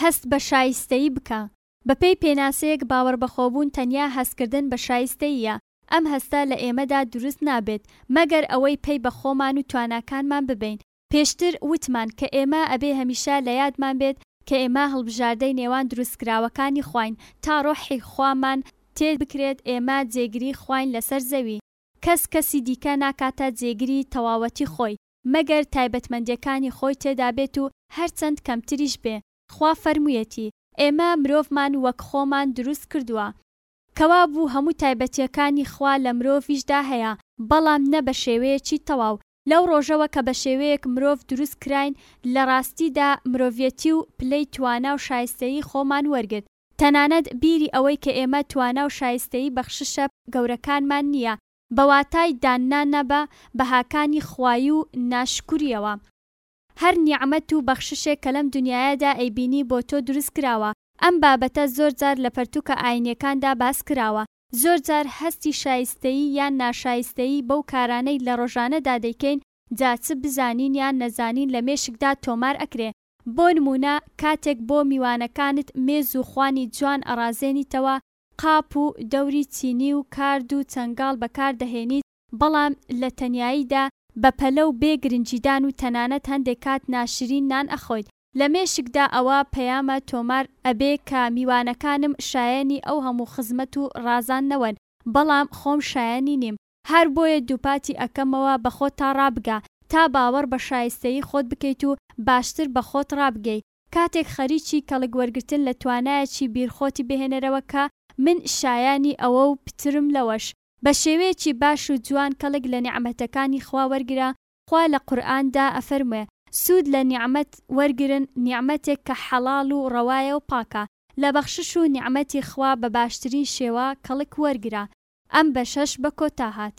هەست بە شایستەیی بکە. بەپێی پێناسەیەک باوەڕبەخۆبوون تەنیا هەستکردن بە شایستەییە، ئەم هەستە لە ئێمەدا دروست نابێت مەگەر ئەوەی پەی بە خۆمان و تواناکانمان ببەین، پێشتر وتمان کە ئێمە ئەبێ هەمیشە لە یادمان بێت کە ئێمە هەڵبژاردەی نێوان دروستکراوەکانی خواین، تا ڕۆحی خوامان تێر بکرێت ئێمە جێگری خواین لەسەر زەوی، کەس کەسی دیکە ناکاتە جێگری تەواوەتی خۆی، مەگەر تایبەتمەندیەکانی خۆی تێدا بێت و هەرچەند کەمتریش بێ، خوا فەرموویەتی، ئێمە مرۆڤمان وەک خۆمان دروست کردووە، کەوابوو هەموو تایبەتیەکانی خوا لە مرۆڤیشدا هەیە، بەڵام نە بە شێوەیەکی تەواو، لەو ڕۆژەوە کە بە شێوەیەک مرۆڤ دروست کراین لە ڕاستیدا مرۆڤیەتی و پلەی توانا و شایستەیی خۆمان وەرگرت، تەنانەت بیری ئەوەی کە ئێمە توانا و شایستەیی بەخششە گەورەکانمان نییە، بە واتای داننانە بە بەهاکانی خوایی و ناشکوریەوە. هەر نیعمەت و بەخششێک کە لەم دنیایەدا ئەیبینی بۆ تۆ دروست کراوە، ئەم بابەتە زۆر جار لە پەرتوکە ئاینیەکاندا باس کراوە، زۆر جار هەستی شایستەیی یان ناشایستەیی بەو کارانەی لە ڕۆژانەدا دەیکەین جا چ بزانین یان نەزانین لە مێشکدا تۆمار ئەکرێ، بۆ نموونە کاتێک بۆ میوانەکانت مێز و خوانی جوان ئەڕازێنیتەوە قاپ و دەوری چینی و کارد و چەنگاڵ بەکار دەهێنیت، بەڵام لە تەنیاییدا بە پەلە و بێ گرنگیدان و تەنانەت هەندێک کات ناشرین نان ئەخۆیت. لە مێشکدا ئەوە پەیامە تۆمار ئەبێ کە میوانەکانم شایەنی ئەو هەموو خزمەت و ڕازاندنەوەن، بەڵام خۆم شایەنی نیم. هەر بۆیە دووپاتی ئەکەمەوە بە خۆتتا ڕابگە، تا باوەڕ بە شایستەیی خۆت بکەیت و باشتر بە خۆت ڕابگەی، کاتێک خەریکی کەڵک وەرگرتن لە توانایەکی بیر خۆتی بهێنەرەوە کە من شایانی ئەوە و پترم لەوەش. بە شێوەیەکی باش و جوان کەڵک لە نیعمەتەکانی خوا وەرگرە، خوا لە قورئان دا ئەفەرموێ، سوود لە نیعمەت وەرگرن، نیعمەتێک کە حەڵاڵ و ڕەوایە و پاکە، لە بەخشش و نیعمەتی خوا بە باشترین شێوە کەڵک وەرگرە. ئەم بەشەش بە کۆتا هات.